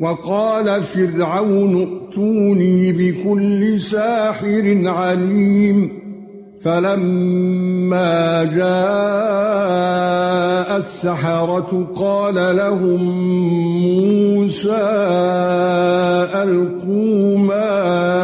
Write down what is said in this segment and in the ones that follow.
وقال فرعون ائتوني بكل ساحر عليم فلما جاء السحرة قال لهم موسى ألقوا ما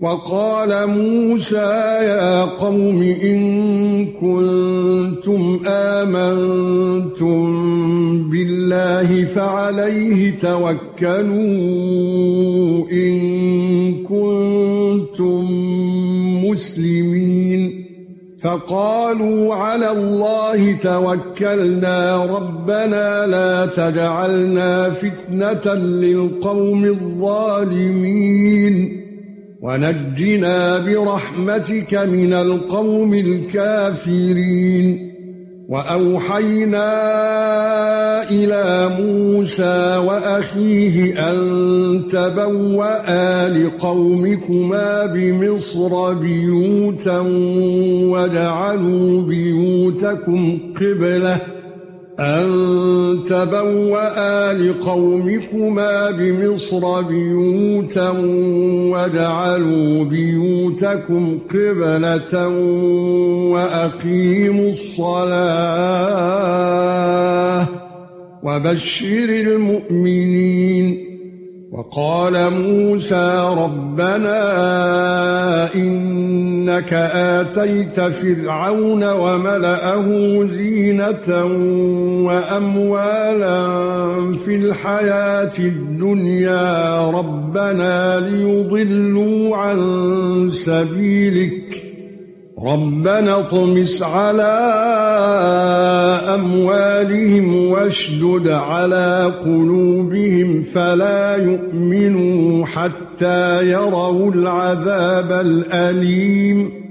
وقال موسى يا قوم إن كنتم آمنتم بالله فعليه توكلوا إن كنتم مسلمين. فقالوا على الله توكلنا ربنا لا تجعلنا فتنة للقوم الظالمين. ونجنا برحمتك من القوم الكافرين. وأوحينا إلى موسى وأخيه أن تبوأ لقومكما بمصر بيوتا وجعلوا بيوتكم قبلة. أن تبوأ لقومكما بمصر بيوتا وجعلوا بيوتكم قبلة وأقيموا الصلاة وبشر المؤمنين وقال موسى ربنا إنك آتيت فرعون وملئه زينة وأموالا في الحياة الدنيا ربنا ليضلوا عن سبيلك ربنا اطمس على أموالهم واشدد على قلوبهم فلا يؤمنوا حتى يروا العذاب الالم